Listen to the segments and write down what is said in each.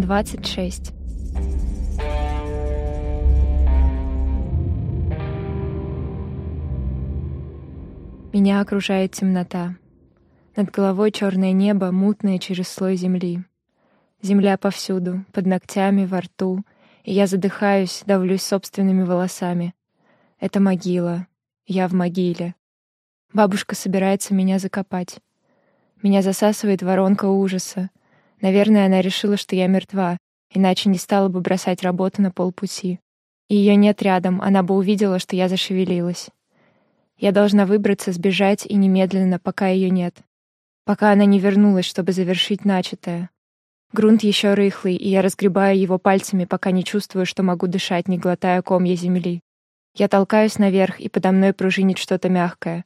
26. Меня окружает темнота. Над головой черное небо, мутное через слой земли. Земля повсюду, под ногтями, во рту, и я задыхаюсь, давлюсь собственными волосами. Это могила. Я в могиле. Бабушка собирается меня закопать. Меня засасывает воронка ужаса. Наверное, она решила, что я мертва, иначе не стала бы бросать работу на полпути. Ее нет рядом, она бы увидела, что я зашевелилась. Я должна выбраться, сбежать и немедленно, пока ее нет. Пока она не вернулась, чтобы завершить начатое. Грунт еще рыхлый, и я разгребаю его пальцами, пока не чувствую, что могу дышать, не глотая комья земли. Я толкаюсь наверх, и подо мной пружинит что-то мягкое.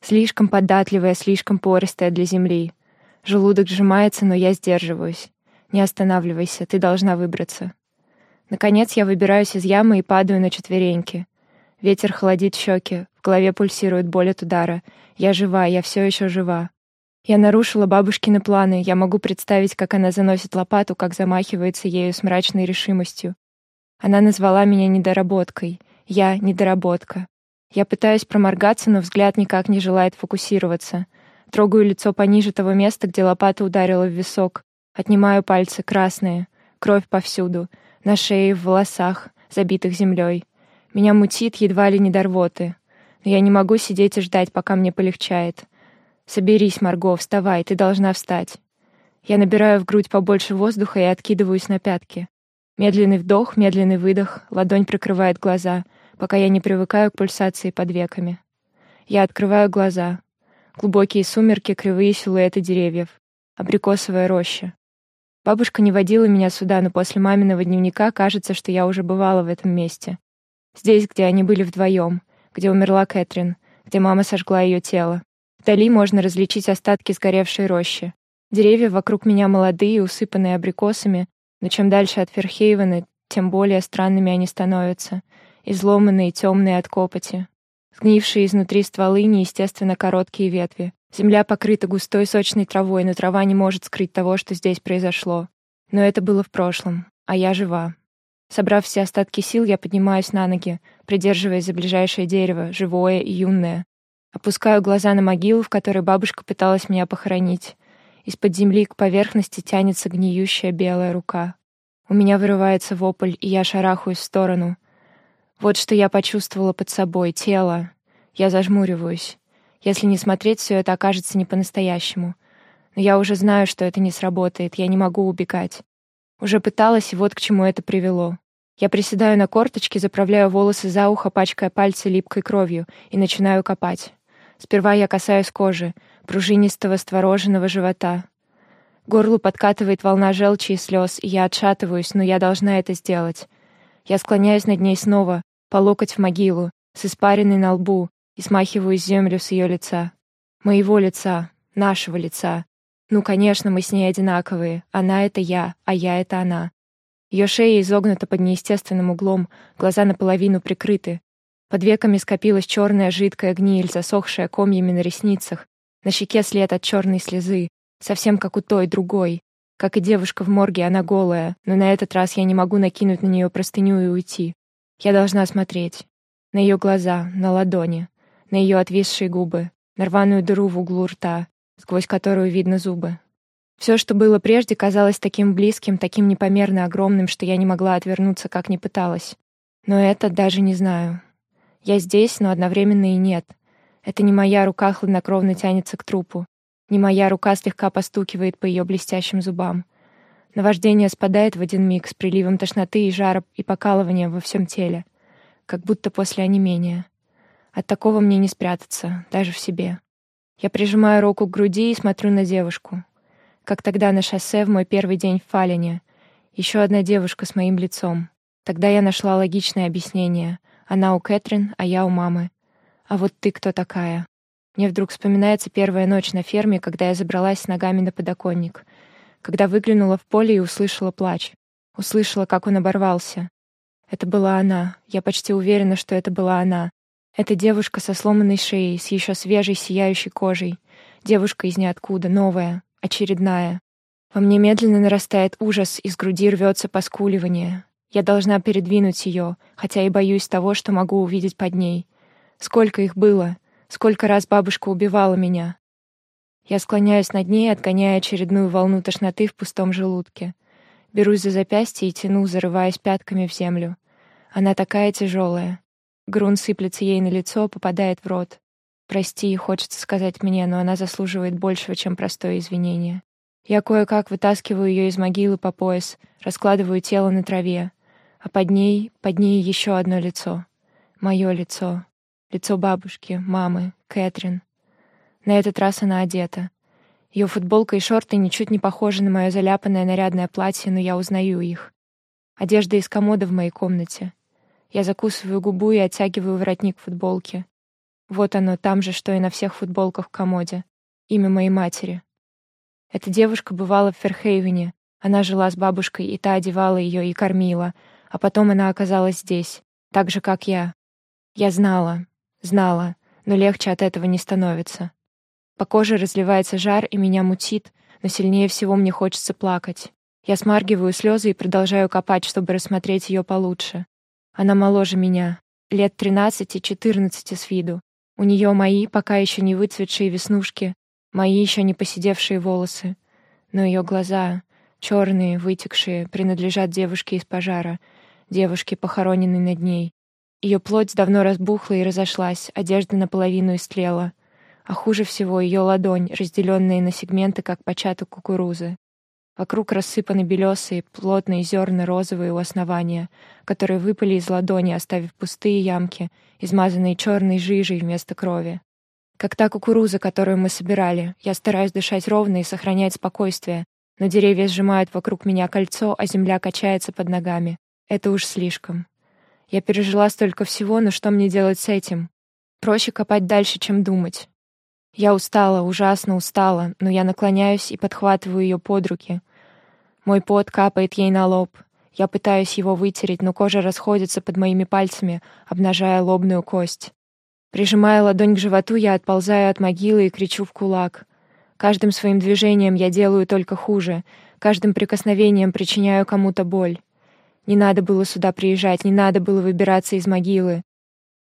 Слишком податливое, слишком пористое для земли. Желудок сжимается, но я сдерживаюсь. Не останавливайся, ты должна выбраться. Наконец я выбираюсь из ямы и падаю на четвереньки. Ветер холодит щеки, в голове пульсирует боль от удара. Я жива, я все еще жива. Я нарушила бабушкины планы, я могу представить, как она заносит лопату, как замахивается ею с мрачной решимостью. Она назвала меня недоработкой. Я — недоработка. Я пытаюсь проморгаться, но взгляд никак не желает фокусироваться. Трогаю лицо пониже того места, где лопата ударила в висок. Отнимаю пальцы, красные. Кровь повсюду. На шее, в волосах, забитых землей. Меня мутит едва ли не до рвоты. Но я не могу сидеть и ждать, пока мне полегчает. «Соберись, Марго, вставай, ты должна встать». Я набираю в грудь побольше воздуха и откидываюсь на пятки. Медленный вдох, медленный выдох, ладонь прикрывает глаза, пока я не привыкаю к пульсации под веками. Я открываю глаза. Глубокие сумерки, кривые силуэты деревьев. Абрикосовая роща. Бабушка не водила меня сюда, но после маминого дневника кажется, что я уже бывала в этом месте. Здесь, где они были вдвоем, где умерла Кэтрин, где мама сожгла ее тело. Вдали можно различить остатки сгоревшей рощи. Деревья вокруг меня молодые, усыпанные абрикосами, но чем дальше от Ферхейвена, тем более странными они становятся изломанные, темные от копоти. Сгнившие изнутри стволы неестественно короткие ветви. Земля покрыта густой сочной травой, но трава не может скрыть того, что здесь произошло. Но это было в прошлом, а я жива. Собрав все остатки сил, я поднимаюсь на ноги, придерживаясь за ближайшее дерево, живое и юное. Опускаю глаза на могилу, в которой бабушка пыталась меня похоронить. Из-под земли к поверхности тянется гниющая белая рука. У меня вырывается вопль, и я шарахаюсь в сторону. Вот что я почувствовала под собой, тело. Я зажмуриваюсь. Если не смотреть, все это окажется не по-настоящему. Но я уже знаю, что это не сработает, я не могу убегать. Уже пыталась, и вот к чему это привело. Я приседаю на корточки, заправляю волосы за ухо, пачкая пальцы липкой кровью, и начинаю копать. Сперва я касаюсь кожи, пружинистого створоженного живота. Горлу подкатывает волна желчи и слез, и я отшатываюсь, но я должна это сделать. Я склоняюсь над ней снова, по локоть в могилу, с испаренной на лбу, и смахиваю землю с ее лица. Моего лица, нашего лица. Ну, конечно, мы с ней одинаковые. Она — это я, а я — это она. Ее шея изогнута под неестественным углом, глаза наполовину прикрыты. Под веками скопилась черная жидкая гниль, засохшая комьями на ресницах. На щеке след от черной слезы, совсем как у той, другой. Как и девушка в морге, она голая, но на этот раз я не могу накинуть на нее простыню и уйти. Я должна смотреть. На ее глаза, на ладони, на ее отвисшие губы, на рваную дыру в углу рта, сквозь которую видно зубы. Все, что было прежде, казалось таким близким, таким непомерно огромным, что я не могла отвернуться, как ни пыталась. Но это даже не знаю. Я здесь, но одновременно и нет. Это не моя рука хладнокровно тянется к трупу. Не моя рука слегка постукивает по ее блестящим зубам. Наваждение спадает в один миг с приливом тошноты и жара и покалывания во всем теле, как будто после онемения. От такого мне не спрятаться, даже в себе. Я прижимаю руку к груди и смотрю на девушку. Как тогда на шоссе в мой первый день в Фалине. Еще одна девушка с моим лицом. Тогда я нашла логичное объяснение. Она у Кэтрин, а я у мамы. А вот ты кто такая? Мне вдруг вспоминается первая ночь на ферме, когда я забралась с ногами на подоконник, когда выглянула в поле и услышала плач. Услышала, как он оборвался. Это была она. Я почти уверена, что это была она. Эта девушка со сломанной шеей, с еще свежей сияющей кожей. Девушка из ниоткуда, новая, очередная. Во мне медленно нарастает ужас, из груди рвется поскуливание. Я должна передвинуть ее, хотя и боюсь того, что могу увидеть под ней. Сколько их было, сколько раз бабушка убивала меня. Я склоняюсь над ней, отгоняя очередную волну тошноты в пустом желудке. Берусь за запястье и тяну, зарываясь пятками в землю. Она такая тяжелая. Грунт сыплется ей на лицо, попадает в рот. «Прости», хочется сказать мне, но она заслуживает большего, чем простое извинение. Я кое-как вытаскиваю ее из могилы по пояс, раскладываю тело на траве, а под ней, под ней еще одно лицо. Мое лицо. Лицо бабушки, мамы, Кэтрин. На этот раз она одета. Ее футболка и шорты ничуть не похожи на мое заляпанное нарядное платье, но я узнаю их. Одежда из комода в моей комнате. Я закусываю губу и оттягиваю воротник футболки. Вот оно, там же, что и на всех футболках в комоде. Имя моей матери. Эта девушка бывала в Ферхейвене. Она жила с бабушкой, и та одевала ее и кормила. А потом она оказалась здесь. Так же, как я. Я знала, знала, но легче от этого не становится. По коже разливается жар, и меня мутит, но сильнее всего мне хочется плакать. Я смаргиваю слезы и продолжаю копать, чтобы рассмотреть ее получше. Она моложе меня, лет 13-14 с виду. У нее мои, пока еще не выцветшие веснушки, мои еще не поседевшие волосы. Но ее глаза, черные, вытекшие, принадлежат девушке из пожара, девушке, похороненной над ней. Ее плоть давно разбухла и разошлась, одежда наполовину истлела — а хуже всего ее ладонь, разделенная на сегменты, как початок кукурузы. Вокруг рассыпаны белесые, плотные зерна розовые у основания, которые выпали из ладони, оставив пустые ямки, измазанные черной жижей вместо крови. Как та кукуруза, которую мы собирали, я стараюсь дышать ровно и сохранять спокойствие, но деревья сжимают вокруг меня кольцо, а земля качается под ногами. Это уж слишком. Я пережила столько всего, но что мне делать с этим? Проще копать дальше, чем думать. Я устала, ужасно устала, но я наклоняюсь и подхватываю ее под руки. Мой пот капает ей на лоб. Я пытаюсь его вытереть, но кожа расходится под моими пальцами, обнажая лобную кость. Прижимая ладонь к животу, я отползаю от могилы и кричу в кулак. Каждым своим движением я делаю только хуже, каждым прикосновением причиняю кому-то боль. Не надо было сюда приезжать, не надо было выбираться из могилы.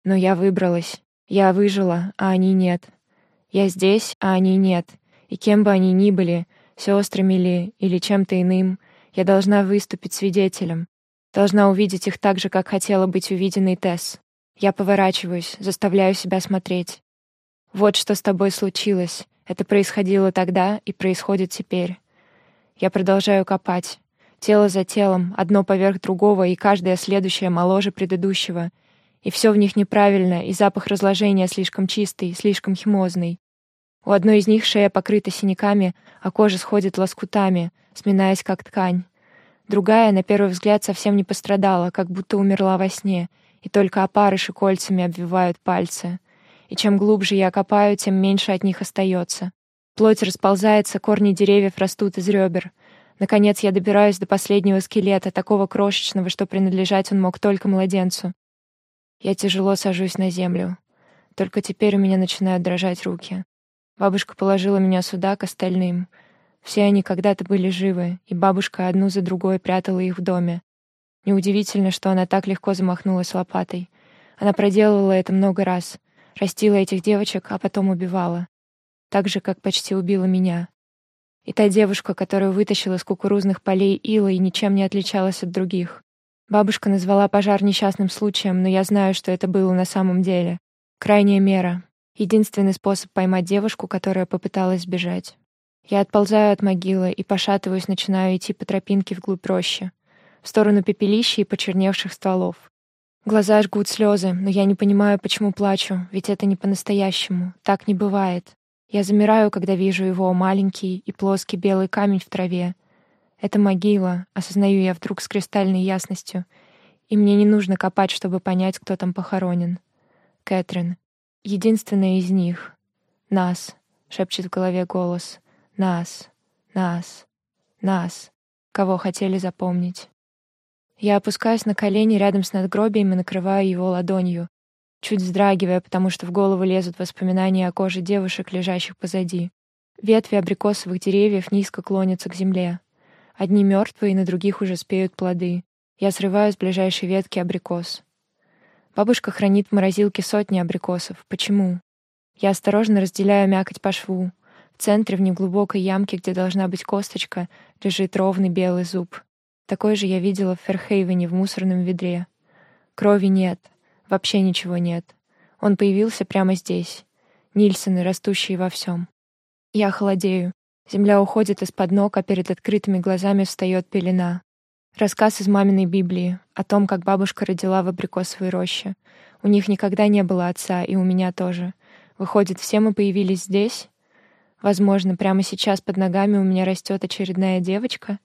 Но я выбралась. Я выжила, а они нет. Я здесь, а они нет. И кем бы они ни были, сестрами ли или чем-то иным, я должна выступить свидетелем. Должна увидеть их так же, как хотела быть увиденной Тесс. Я поворачиваюсь, заставляю себя смотреть. Вот что с тобой случилось. Это происходило тогда и происходит теперь. Я продолжаю копать. Тело за телом, одно поверх другого, и каждое следующее моложе предыдущего. И все в них неправильно, и запах разложения слишком чистый, слишком химозный. У одной из них шея покрыта синяками, а кожа сходит лоскутами, сминаясь как ткань. Другая, на первый взгляд, совсем не пострадала, как будто умерла во сне, и только опарыши кольцами обвивают пальцы. И чем глубже я копаю, тем меньше от них остается. Плоть расползается, корни деревьев растут из ребер. Наконец я добираюсь до последнего скелета, такого крошечного, что принадлежать он мог только младенцу. Я тяжело сажусь на землю. Только теперь у меня начинают дрожать руки. Бабушка положила меня сюда к остальным. Все они когда-то были живы, и бабушка одну за другой прятала их в доме. Неудивительно, что она так легко замахнулась лопатой. Она проделывала это много раз. Растила этих девочек, а потом убивала. Так же, как почти убила меня. И та девушка, которую вытащила с кукурузных полей ила и ничем не отличалась от других. Бабушка назвала пожар несчастным случаем, но я знаю, что это было на самом деле. Крайняя мера, Единственный способ поймать девушку, которая попыталась сбежать. Я отползаю от могилы и, пошатываясь, начинаю идти по тропинке вглубь рощи, в сторону пепелища и почерневших стволов. Глаза жгут слезы, но я не понимаю, почему плачу, ведь это не по-настоящему. Так не бывает. Я замираю, когда вижу его маленький и плоский белый камень в траве. Это могила, осознаю я вдруг с кристальной ясностью, и мне не нужно копать, чтобы понять, кто там похоронен. Кэтрин, Единственная из них. Нас, шепчет в голове голос. Нас, нас, нас. Кого хотели запомнить. Я опускаюсь на колени рядом с надгробием и накрываю его ладонью, чуть вздрагивая, потому что в голову лезут воспоминания о коже девушек, лежащих позади. Ветви абрикосовых деревьев низко клонятся к земле. Одни мертвые, на других уже спеют плоды. Я срываю с ближайшей ветки абрикос. Бабушка хранит в морозилке сотни абрикосов. Почему? Я осторожно разделяю мякоть по шву. В центре, в неглубокой ямке, где должна быть косточка, лежит ровный белый зуб. Такой же я видела в Ферхейвене в мусорном ведре. Крови нет. Вообще ничего нет. Он появился прямо здесь. Нильсоны, растущие во всем. Я холодею. Земля уходит из-под ног, а перед открытыми глазами встает пелена. Рассказ из маминой Библии о том, как бабушка родила в абрикосовой роще. У них никогда не было отца, и у меня тоже. Выходит, все мы появились здесь? Возможно, прямо сейчас под ногами у меня растет очередная девочка?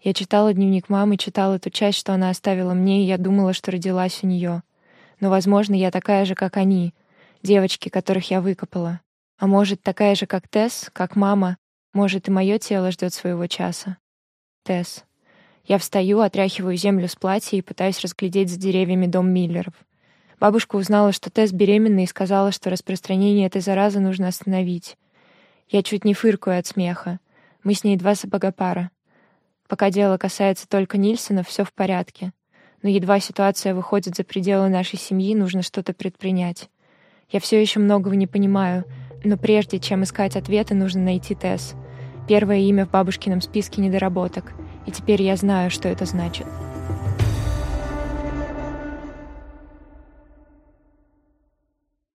Я читала дневник мамы, читала ту часть, что она оставила мне, и я думала, что родилась у нее. Но, возможно, я такая же, как они, девочки, которых я выкопала. А может, такая же, как Тесс, как мама. Может, и мое тело ждет своего часа. Тесс. Я встаю, отряхиваю землю с платья и пытаюсь разглядеть за деревьями дом Миллеров. Бабушка узнала, что Тесс беременна и сказала, что распространение этой заразы нужно остановить. Я чуть не фыркаю от смеха. Мы с ней два сапога пара. Пока дело касается только Нильсона, все в порядке. Но едва ситуация выходит за пределы нашей семьи, нужно что-то предпринять. Я все еще многого не понимаю, но прежде чем искать ответы, нужно найти Тесс. Первое имя в бабушкином списке недоработок — и теперь я знаю, что это значит.